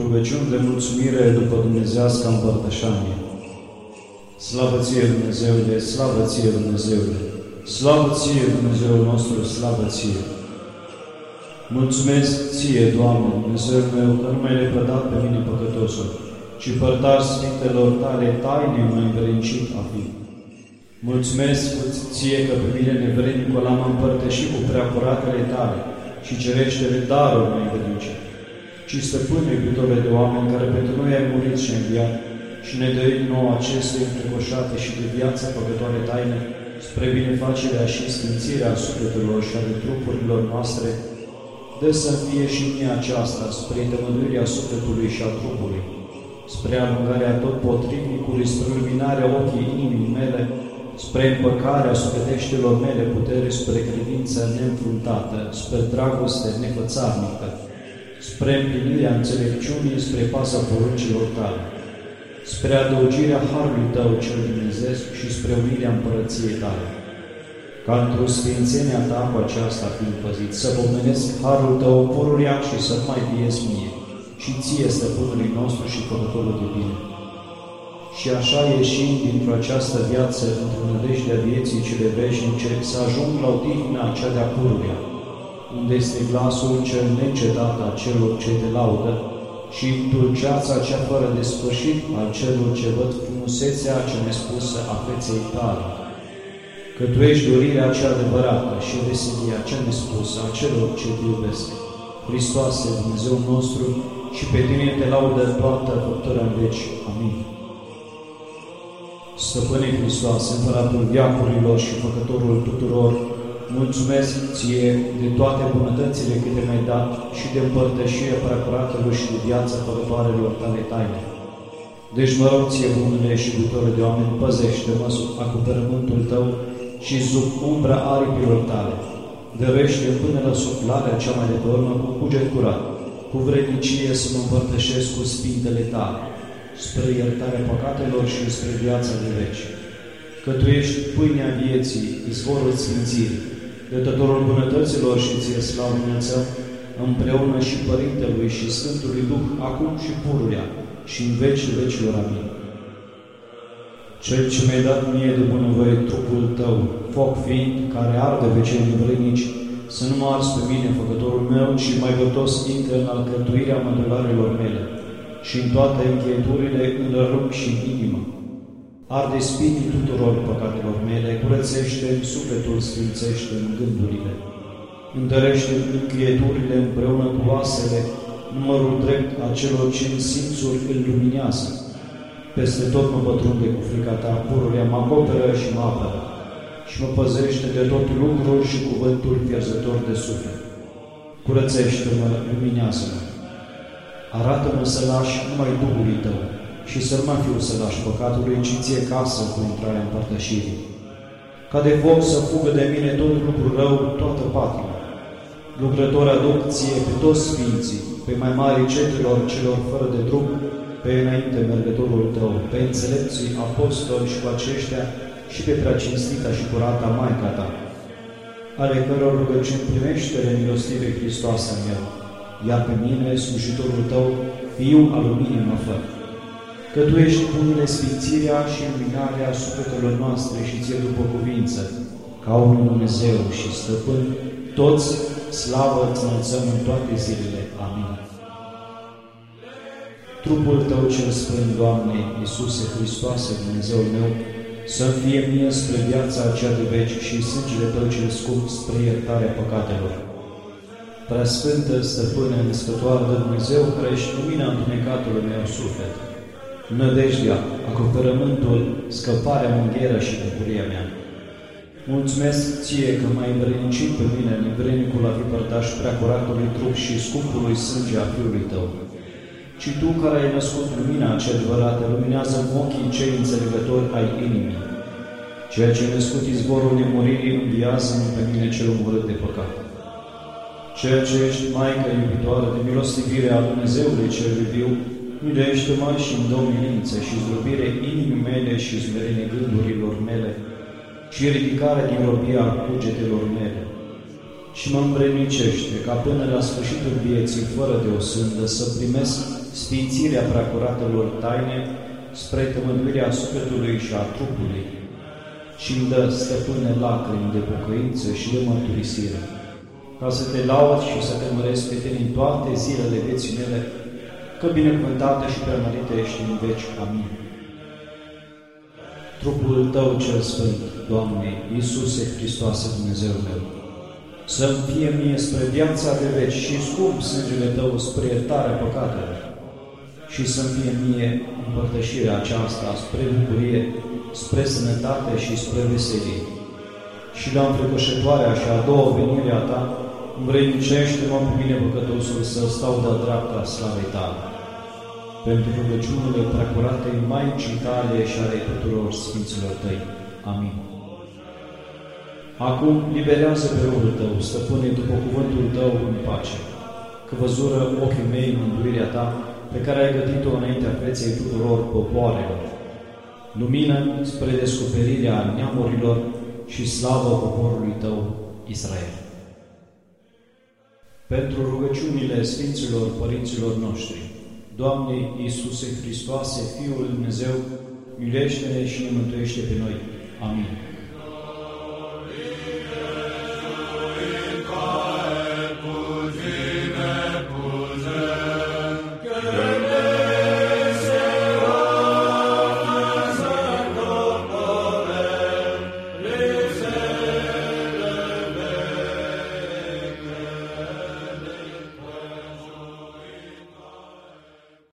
Rugăciuni de mulțumire după Dumnezească împărtășanie. Slavă ție, Dumnezeule, slavă ție, Dumnezeule, slavă ție, Dumnezeul nostru, slavă ție. Mulțumesc ție, Doamne, Dumnezeul meu, că nu m-ai lepădat pe mine păcătosul, ci părtaș Sfintelor tale taine mai învelincit a fi. Mulțumesc ție că pe mine nevrednicul am împărtășit cu preacuratele tale și cereștele darul mai învelincit ci stăpâne iubitore de oameni care pentru noi ai murit și înviat și ne dă nouă aceste înfricoșate și de viață păcătoare taine spre binefacerea și sfințirea sufletelor și ale trupurilor noastre, dă să fie și mie aceasta spre tămăduirea sufletului și a trupului, spre alungarea tot potrivnicului, spre luminarea ochii inimii mele, spre împăcarea sufleteștilor mele putere, spre credință neînfruntată, spre dragoste nefățarnică, spre împlinirea înțelepciunii, spre pasa poruncilor tale, spre adăugirea Harului Tău cel Dumnezeu și spre unirea împărăției tale. Ca într-o sfințenia Ta cu aceasta fiind păzit, să pomenesc Harul Tău pururia și să mai viez mie, și Ție, Stăpânului nostru și Făcătorul de bine. Și așa ieșind dintr-o această viață, într-o nădejdea vieții cele veșnice, să ajung la odihna cea de-a pururia, unde este glasul cel necetat al celor ce te laudă și dulceața cea fără de sfârșit al celor ce văd frumusețea ce nespusă a feței tale. Că Tu ești dorirea cea adevărată și veselia cea nespusă a celor ce te iubesc. Hristoase, Dumnezeu nostru, și pe Tine te laudă toată făptura în veci. Amin. Stăpâne Hristoase, Împăratul viacurilor și Făcătorul tuturor, mulțumesc ție de toate bunătățile câte mi-ai dat și de împărtășire preacuratelor și de viață făcătoarelor tale taine. Deci mă rog ție, bunule și iubitore de oameni, păzește-mă sub acoperământul tău și sub umbra aripilor tale. Dărește până la suflarea cea mai de pe urmă cu cuget curat, cu vrednicie să mă împărtășesc cu sfintele tale, spre iertarea păcatelor și spre viața de veci. Că Tu ești pâinea vieții, izvorul sfințirii, dătătorul bunătăților și ție slavă înălțăm, împreună și Părintelui și Sfântului Duh, acum și pururea și în vecii vecilor. Amin. Cel ce mi-ai dat mie de bunăvoie trupul tău, foc fiind, care arde pe cei nevrănici, să nu mă ars pe mine, făcătorul meu, și mai gătos intră în alcătuirea mădularelor mele și în toate încheieturile în râc și în inimă arde spinii tuturor păcatelor mele, curățește sufletul, sfințește în gândurile, întărește încheieturile împreună cu oasele, numărul drept a celor ce în simțuri îl luminează. Peste tot mă pătrunde cu frica ta, pururea mă acoperă și mă apără și mă păzește de tot lucrul și cuvântul pierzător de suflet. Curățește-mă, luminează-mă. Arată-mă să lași numai Duhului Tău, și să nu mai fiu să lași păcatului, ci ție casă cu intrarea împărtășirii. Ca de foc să fugă de mine tot lucru rău, toată patima. Lucrători aduc ție pe toți sfinții, pe mai mari cetelor celor fără de drum, pe înainte mergătorul tău, pe înțelepții apostoli și cu aceștia și pe preacinstita și curata Maica ta, ale căror rugăciuni primește-le milostive Hristoase în el, iar pe mine, slujitorul tău, fiu al luminii mă fără că Tu ești bunele sfințirea și luminarea sufletelor noastre și ție după cuvință, ca un Dumnezeu și Stăpân, toți slavă îți înălțăm în toate zilele. Amin. Trupul Tău cel Sfânt, Doamne, Iisuse Hristoase, Dumnezeul meu, să fie mie spre viața aceea de veci și sângele Tău cel scump spre iertarea păcatelor. Preasfântă, Stăpâne, Născătoare de Dumnezeu, care ești lumina întunecatului meu suflet, nădejdea, acoperământul, scăparea, mângheră și bucuria mea. Mulțumesc ție că m-ai învrednicit pe mine în învrednicul a fi părtaș prea curatului trup și scumpului sânge a Fiului Tău. Și Tu care ai născut lumina cea adevărată, luminează în ochii cei înțelegători ai inimii. Ceea ce ai născut izvorul nemuririi înviază pe mine cel omorât de păcat. Ceea ce ești Maica iubitoare de milostivire a Dumnezeului cel viu, Miluiește-mă și îmi dă umilință și zdrobire inimii mele și smerenie gândurilor mele și ridicarea din robia cugetelor mele. Și mă îmbrenicește ca până la sfârșitul vieții, fără de o sândă, să primesc sfințirea preacuratelor taine spre tămânduirea sufletului și a trupului și îmi dă, stăpâne, lacrimi de pocăință și de mărturisire, ca să te laud și să te măresc pe tine în toate zilele vieții mele, că binecuvântată și preamărită ești în veci. Amin. Trupul Tău cel Sfânt, Doamne, Iisuse Hristoase, Dumnezeu meu, să-mi fie mie spre viața de veci și scump sângele Tău spre iertarea păcatelor și să-mi fie mie împărtășirea aceasta spre bucurie, spre sănătate și spre veselie. Și la înfricoșătoarea și a doua venire a Ta, învrednicește-mă pe mine păcătosul să stau de-a dreapta slavei Tale. Pentru rugăciunile preacurate Maicii Tale și ale tuturor Sfinților Tăi. Amin. Acum liberează pe Robul Tău, stăpâne, după cuvântul Tău în pace, că văzură ochii mei mântuirea Ta, pe care ai gătit-o înaintea preței tuturor popoarelor. Lumină spre descoperirea neamurilor și slavă poporului Tău, Israel. Pentru rugăciunile Sfinților Părinților noștri, Doamne Iisuse Hristoase, Fiul Lui Dumnezeu, miluiește-ne și ne mântuiește pe noi. Amin.